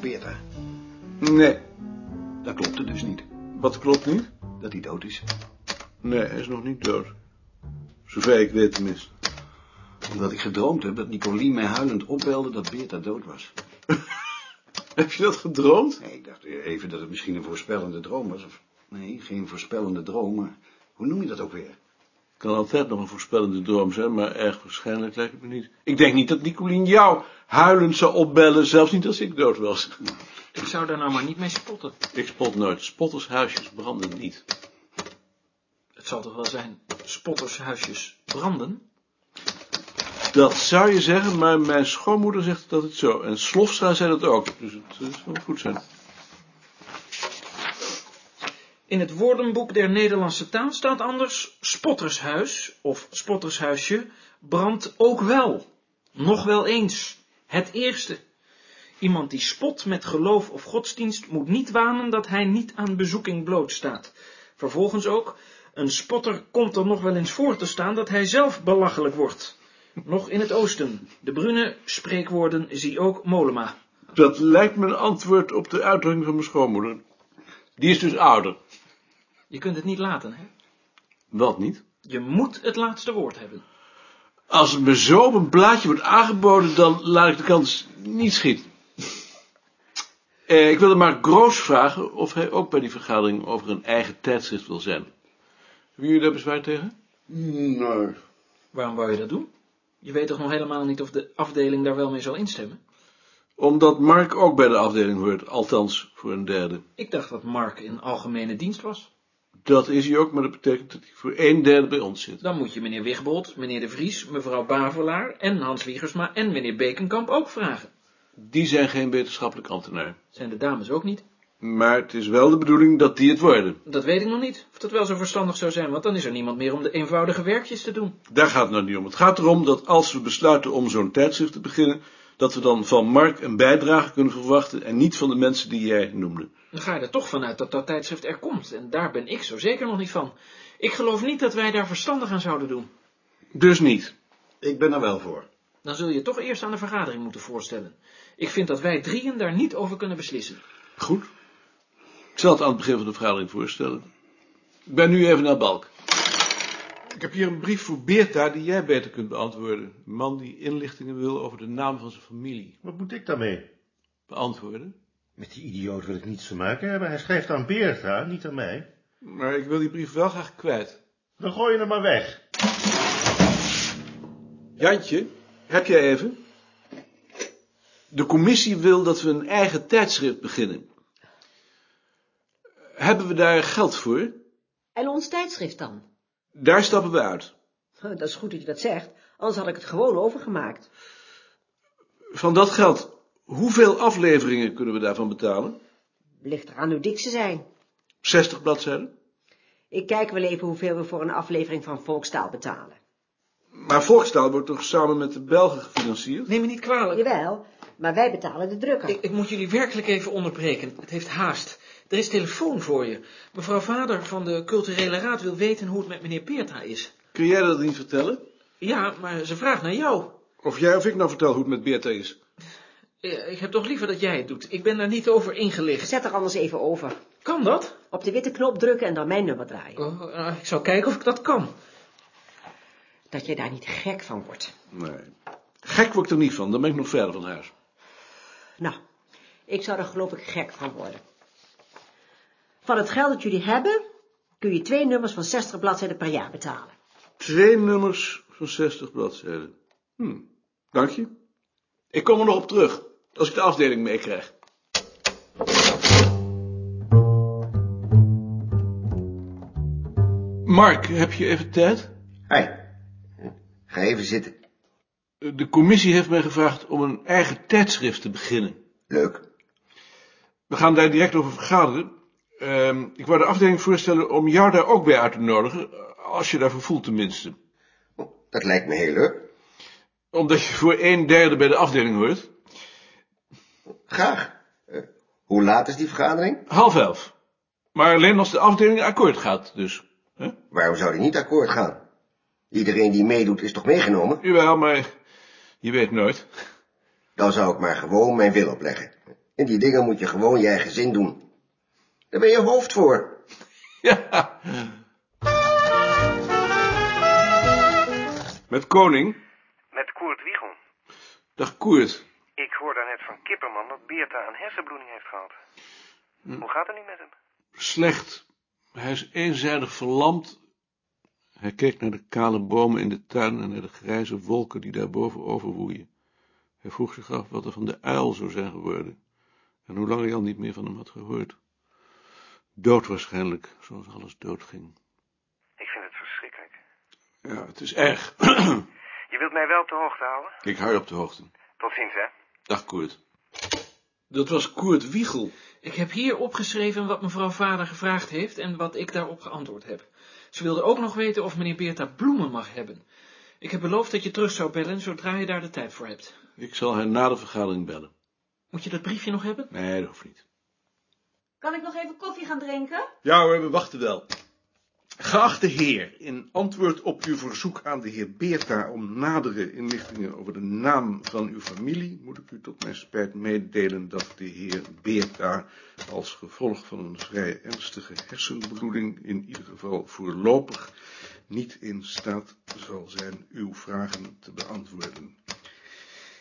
Beerta. Nee. Dat klopte dus niet. Wat klopt niet? Dat hij dood is. Nee, hij is nog niet dood. Zover ik weet tenminste. Omdat ik gedroomd heb dat Nicolien mij huilend opbelde dat Beerta dood was. Heb je dat gedroomd? Nee, ik dacht even dat het misschien een voorspellende droom was. Of, nee, geen voorspellende droom, maar hoe noem je dat ook weer? Kan altijd nog een voorspellende droom zijn, maar erg waarschijnlijk lijkt het me niet. Ik denk niet dat Nicolien jou huilend zou opbellen, zelfs niet als ik dood was. Ik zou daar nou maar niet mee spotten. Ik spot nooit. Spottershuisjes branden niet. Het zal toch wel zijn, spottershuisjes branden? Dat zou je zeggen, maar mijn schoonmoeder zegt dat het zo. En Slofstra zei dat ook, dus het eh, zal goed zijn. In het woordenboek der Nederlandse taal staat anders spottershuis of spottershuisje brandt ook wel. Nog wel eens. Het eerste. Iemand die spot met geloof of godsdienst moet niet wanen dat hij niet aan bezoeking blootstaat. Vervolgens ook, een spotter komt er nog wel eens voor te staan dat hij zelf belachelijk wordt. Nog in het oosten. De brune spreekwoorden zie ook Molema. Dat lijkt me een antwoord op de uitdrukking van mijn schoonmoeder. Die is dus ouder. Je kunt het niet laten, hè? Wat niet? Je moet het laatste woord hebben. Als het me zo op een blaadje wordt aangeboden, dan laat ik de kans niet schieten. Eh, ik wilde maar Groos vragen of hij ook bij die vergadering over een eigen tijdschrift wil zijn. Hebben jullie daar bezwaar tegen? Nee. Waarom wou je dat doen? Je weet toch nog helemaal niet of de afdeling daar wel mee zal instemmen? Omdat Mark ook bij de afdeling hoort, althans voor een derde. Ik dacht dat Mark in algemene dienst was. Dat is hij ook, maar dat betekent dat hij voor een derde bij ons zit. Dan moet je meneer Wigbold, meneer De Vries, mevrouw Bavelaar en Hans Wiegersma en meneer Bekenkamp ook vragen. Die zijn geen wetenschappelijk ambtenaar. Zijn de dames ook niet? Maar het is wel de bedoeling dat die het worden. Dat weet ik nog niet, of dat wel zo verstandig zou zijn, want dan is er niemand meer om de eenvoudige werkjes te doen. Daar gaat het nou niet om. Het gaat erom dat als we besluiten om zo'n tijdschrift te beginnen, dat we dan van Mark een bijdrage kunnen verwachten en niet van de mensen die jij noemde. Dan ga je er toch vanuit dat dat tijdschrift er komt, en daar ben ik zo zeker nog niet van. Ik geloof niet dat wij daar verstandig aan zouden doen. Dus niet. Ik ben er wel voor. Dan zul je toch eerst aan de vergadering moeten voorstellen. Ik vind dat wij drieën daar niet over kunnen beslissen. Goed. Ik zal het aan het begin van de vergadering voorstellen. Ik ben nu even naar Balk. Ik heb hier een brief voor Beerta die jij beter kunt beantwoorden. Een man die inlichtingen wil over de naam van zijn familie. Wat moet ik daarmee? Beantwoorden? Met die idioot wil ik niets te maken hebben. Hij schrijft aan Beerta, niet aan mij. Maar ik wil die brief wel graag kwijt. Dan gooi je hem maar weg. Jantje, heb jij even? De commissie wil dat we een eigen tijdschrift beginnen. Hebben we daar geld voor? En ons tijdschrift dan? Daar stappen we uit. Dat is goed dat je dat zegt, anders had ik het gewoon overgemaakt. Van dat geld, hoeveel afleveringen kunnen we daarvan betalen? Ligt eraan hoe dik ze zijn. 60 bladzijden? Ik kijk wel even hoeveel we voor een aflevering van Volkstaal betalen. Maar Volkstaal wordt toch samen met de Belgen gefinancierd? Neem me niet kwalijk. Jawel, maar wij betalen de drukker. Ik, ik moet jullie werkelijk even onderbreken. Het heeft haast. Er is telefoon voor je. Mevrouw Vader van de culturele raad wil weten hoe het met meneer Peerta is. Kun jij dat niet vertellen? Ja, maar ze vraagt naar jou. Of jij of ik nou vertel hoe het met Beerta is? Ja, Ik heb toch liever dat jij het doet. Ik ben daar niet over ingelicht. Zet er anders even over. Kan dat? Op de witte knop drukken en dan mijn nummer draaien. Oh, nou, ik zal kijken of ik dat kan. Dat je daar niet gek van wordt. Nee. Gek word ik er niet van, dan ben ik nog verder van huis. Nou, ik zou er geloof ik gek van worden. Van het geld dat jullie hebben, kun je twee nummers van 60 bladzijden per jaar betalen. Twee nummers van 60 bladzijden. Hm, dank je. Ik kom er nog op terug, als ik de afdeling meekrijg. Mark, heb je even tijd? Hi. Ga even zitten. De commissie heeft mij gevraagd om een eigen tijdschrift te beginnen. Leuk. We gaan daar direct over vergaderen. Ehm, ik wou de afdeling voorstellen om jou daar ook bij uit te nodigen, als je daarvoor voelt tenminste. Oh, Dat lijkt me heel leuk. Omdat je voor een derde bij de afdeling hoort. Graag. Eh, hoe laat is die vergadering? Half elf. Maar alleen als de afdeling akkoord gaat, dus. Waarom zou die niet akkoord gaan? Iedereen die meedoet is toch meegenomen? Jawel, maar je weet nooit. Dan zou ik maar gewoon mijn wil opleggen. In die dingen moet je gewoon je eigen zin doen. Daar ben je hoofd voor. Ja. Met Koning. Met Koert Wiegel. Dag Koert. Ik hoor daarnet van Kipperman dat Beerta een hersenbloeding heeft gehad. Hoe gaat het nu met hem? Slecht. Hij is eenzijdig verlamd. Hij keek naar de kale bomen in de tuin en naar de grijze wolken die daarboven overwoeien. Hij vroeg zich af wat er van de uil zou zijn geworden en hoe lang hij al niet meer van hem had gehoord. Dood waarschijnlijk, zoals alles doodging. Ik vind het verschrikkelijk. Ja, het is erg. Je wilt mij wel op de hoogte houden? Ik hou je op de hoogte. Tot ziens, hè? Dag Koert. Dat was Koert Wiegel. Ik heb hier opgeschreven wat mevrouw vader gevraagd heeft en wat ik daarop geantwoord heb. Ze wilde ook nog weten of meneer Beerta bloemen mag hebben. Ik heb beloofd dat je terug zou bellen zodra je daar de tijd voor hebt. Ik zal haar na de vergadering bellen. Moet je dat briefje nog hebben? Nee, dat hoeft niet. Kan ik nog even koffie gaan drinken? Ja hoor, we wachten wel. Geachte heer, in antwoord op uw verzoek aan de heer Beerta om nadere inlichtingen over de naam van uw familie, moet ik u tot mijn spijt meedelen dat de heer Beerta als gevolg van een vrij ernstige hersenbloeding in ieder geval voorlopig niet in staat zal zijn uw vragen te beantwoorden.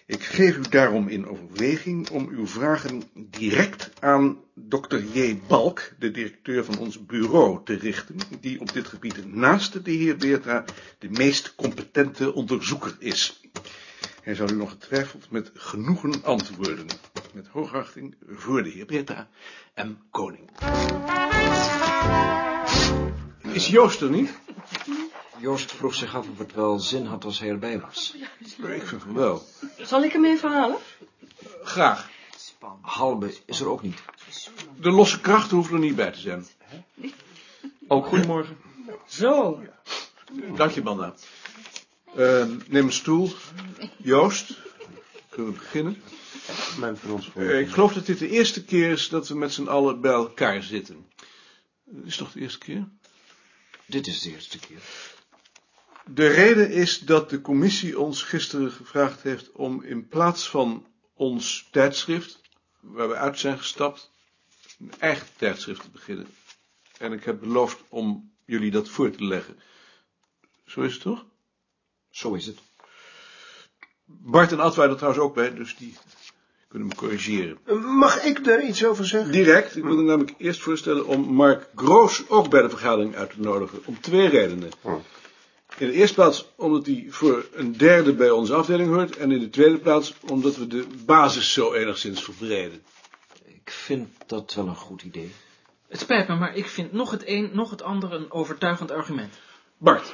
Ik geef u daarom in overweging om uw vragen direct aan dokter J. Balk, de directeur van ons bureau, te richten, die op dit gebied naast de heer Beerta de meest competente onderzoeker is. Hij zal u nog getwijfeld met genoegen antwoorden. Met hoogachting voor de heer Beerta en koning. Is Joost er niet? Joost vroeg zich af of het wel zin had als hij erbij was. Ik vind wel. Zal ik hem even halen? Graag. Halbe is er ook niet. De losse krachten hoeven er niet bij te zijn. Ook goedemorgen. Zo. Dank je, Banda. Eh, neem een stoel. Joost, kunnen we beginnen? Mijn. Eh, ik geloof dat dit de eerste keer is dat we met z'n allen bij elkaar zitten. Is toch de eerste keer? Dit is de eerste keer. De reden is dat de commissie ons gisteren gevraagd heeft om in plaats van ons tijdschrift, waar we uit zijn gestapt, een eigen tijdschrift te beginnen. En ik heb beloofd om jullie dat voor te leggen. Zo is het toch? Zo is het. Bart en Ad waren er trouwens ook bij, dus die kunnen me corrigeren. Mag ik daar iets over zeggen? Direct, ik wilde namelijk eerst voorstellen om Mark Groos ook bij de vergadering uit te nodigen, om twee redenen. In de eerste plaats omdat hij voor een derde bij onze afdeling hoort, en in de tweede plaats omdat we de basis zo enigszins verbreden. Ik vind dat wel een goed idee. Het spijt me, maar ik vind nog het een, nog het ander een overtuigend argument. Bart,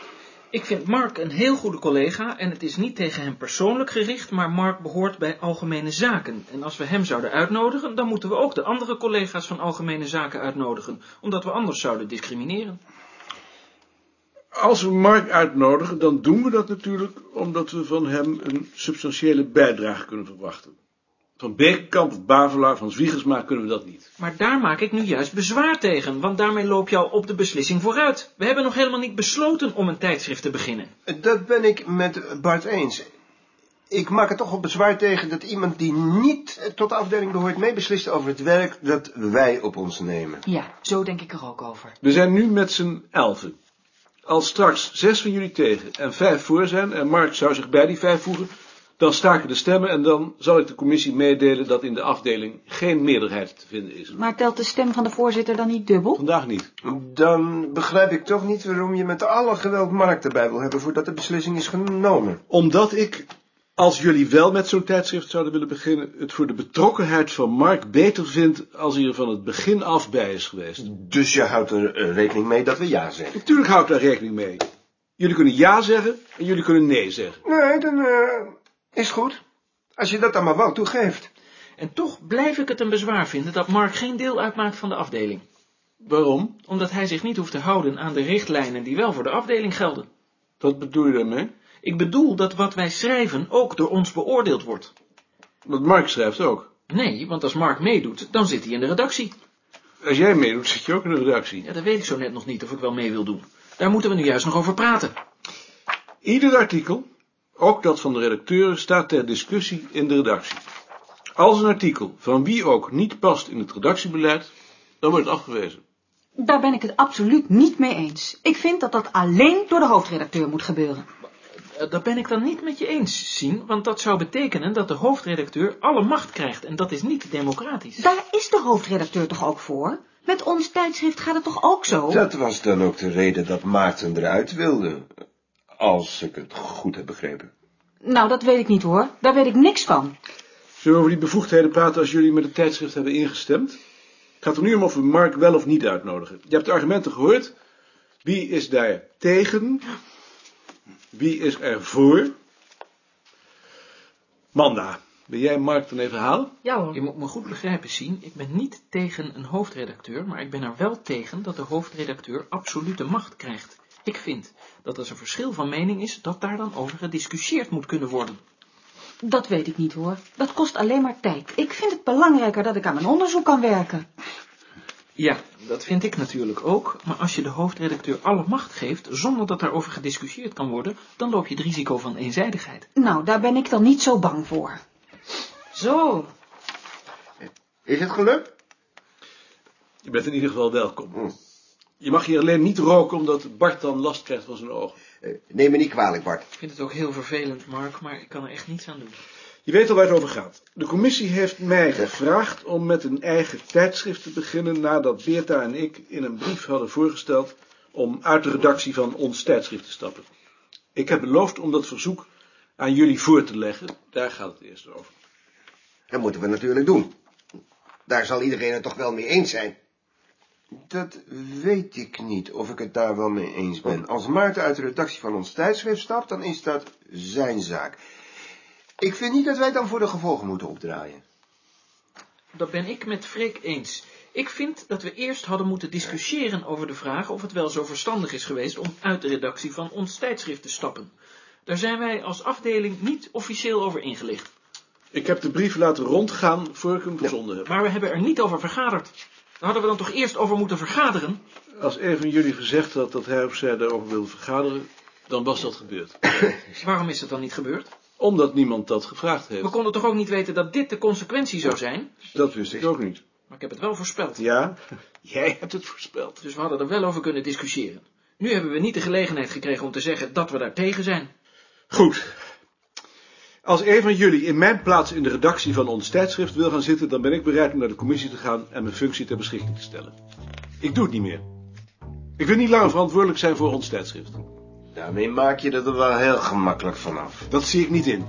Ik vind Mark een heel goede collega en het is niet tegen hem persoonlijk gericht, maar Mark behoort bij Algemene Zaken. En als we hem zouden uitnodigen, dan moeten we ook de andere collega's van Algemene Zaken uitnodigen, omdat we anders zouden discrimineren. Als we Mark uitnodigen, dan doen we dat natuurlijk omdat we van hem een substantiële bijdrage kunnen verwachten. Van Beekkamp of Bavelaar, van Zwiegersma kunnen we dat niet. Maar daar maak ik nu juist bezwaar tegen, want daarmee loop je al op de beslissing vooruit. We hebben nog helemaal niet besloten om een tijdschrift te beginnen. Dat ben ik met Bart eens. Ik maak er toch op bezwaar tegen dat iemand die niet tot de afdeling behoort meebeslist over het werk dat wij op ons nemen. Ja, zo denk ik er ook over. We zijn nu met z'n elfen. Als straks zes van jullie tegen en vijf voor zijn, en Mark zou zich bij die vijf voegen, dan staken de stemmen en dan zal ik de commissie meedelen dat in de afdeling geen meerderheid te vinden is. Maar telt de stem van de voorzitter dan niet dubbel? Vandaag niet. Dan begrijp ik toch niet waarom je met alle geweld Mark erbij wil hebben voordat de beslissing is genomen. Omdat ik, als jullie wel met zo'n tijdschrift zouden willen beginnen, het voor de betrokkenheid van Mark beter vind als hij er van het begin af bij is geweest. Dus je houdt er eh, rekening mee dat we ja zeggen. Natuurlijk houd ik daar rekening mee. Jullie kunnen ja zeggen en jullie kunnen nee zeggen. Nee, dan eh, is goed. Als je dat dan maar wel toegeeft. En toch blijf ik het een bezwaar vinden dat Mark geen deel uitmaakt van de afdeling. Waarom? Omdat hij zich niet hoeft te houden aan de richtlijnen die wel voor de afdeling gelden. Wat bedoel je daarmee? Ik bedoel dat wat wij schrijven ook door ons beoordeeld wordt. Want Mark schrijft ook. Nee, want als Mark meedoet, dan zit hij in de redactie. Als jij meedoet, zit je ook in de redactie. Ja, dat weet ik zo net nog niet of ik wel mee wil doen. Daar moeten we nu juist nog over praten. Ieder artikel, ook dat van de redacteuren, staat ter discussie in de redactie. Als een artikel van wie ook niet past in het redactiebeleid, dan wordt het afgewezen. Daar ben ik het absoluut niet mee eens. Ik vind dat dat alleen door de hoofdredacteur moet gebeuren. Eh, Dat ben ik dan niet met je eens, Sien, want dat zou betekenen dat de hoofdredacteur alle macht krijgt en dat is niet democratisch. Daar is de hoofdredacteur toch ook voor? Met ons tijdschrift gaat het toch ook zo? Dat was dan ook de reden dat Maarten eruit wilde. Als ik het goed heb begrepen. Nou, dat weet ik niet hoor. Daar weet ik niks van. Zullen we over die bevoegdheden praten als jullie met het tijdschrift hebben ingestemd? Het gaat er nu om of we Mark wel of niet uitnodigen. Je hebt de argumenten gehoord. Wie is daar tegen? Wie is er voor? Manda, wil jij Mark dan even halen? Ja hoor. Je moet me goed begrijpen, Sien, ik ben niet tegen een hoofdredacteur, maar ik ben er wel tegen dat de hoofdredacteur absolute macht krijgt. Ik vind dat als er verschil van mening is, dat daar dan over gediscussieerd moet kunnen worden. Dat weet ik niet hoor. Dat kost alleen maar tijd. Ik vind het belangrijker dat ik aan mijn onderzoek kan werken. Ja, dat vind ik natuurlijk ook, maar als je de hoofdredacteur alle macht geeft, zonder dat daarover gediscussieerd kan worden, dan loop je het risico van eenzijdigheid. Nou, daar ben ik dan niet zo bang voor. Zo, Is het gelukt? Je bent in ieder geval welkom. Hm. Je mag hier alleen niet roken omdat Bart dan last krijgt van zijn ogen. Eh, Neem me niet kwalijk, Bart. Ik vind het ook heel vervelend, Mark, maar ik kan er echt niets aan doen. Je weet al waar het over gaat. De commissie heeft mij gevraagd om met een eigen tijdschrift te beginnen nadat Beerta en ik in een brief hadden voorgesteld om uit de redactie van ons tijdschrift te stappen. Ik heb beloofd om dat verzoek aan jullie voor te leggen. Daar gaat het eerst over. Dat moeten we natuurlijk doen. Daar zal iedereen het toch wel mee eens zijn. Dat weet ik niet of ik het daar wel mee eens ben. Als Maarten uit de redactie van ons tijdschrift stapt, dan is dat zijn zaak. Ik vind niet dat wij dan voor de gevolgen moeten opdraaien. Dat ben ik met Freek eens. Ik vind dat we eerst hadden moeten discussiëren over de vraag of het wel zo verstandig is geweest om uit de redactie van ons tijdschrift te stappen. Daar zijn wij als afdeling niet officieel over ingelicht. Ik heb de brief laten rondgaan voor ik hem verzonden heb. Maar we hebben er niet over vergaderd. Daar hadden we dan toch eerst over moeten vergaderen? Als een van jullie gezegd had dat hij of zij daarover wilde vergaderen, dan was dat gebeurd. Waarom is het dan niet gebeurd? Omdat niemand dat gevraagd We heeft. konden toch ook niet weten dat dit de consequentie zou zijn? Dat wist ik ook niet. Maar ik heb het wel voorspeld. Ja, jij hebt het voorspeld. Dus we hadden er wel over kunnen discussiëren. Nu hebben we niet de gelegenheid gekregen om te zeggen dat we daar tegen zijn. Goed. Als een van jullie in mijn plaats in de redactie van ons tijdschrift wil gaan zitten, dan ben ik bereid om naar de commissie te gaan en mijn functie ter beschikking te stellen. Ik doe het niet meer. Ik wil niet langer verantwoordelijk zijn voor ons tijdschrift. Daarmee maak je er wel heel gemakkelijk vanaf. Dat zie ik niet in.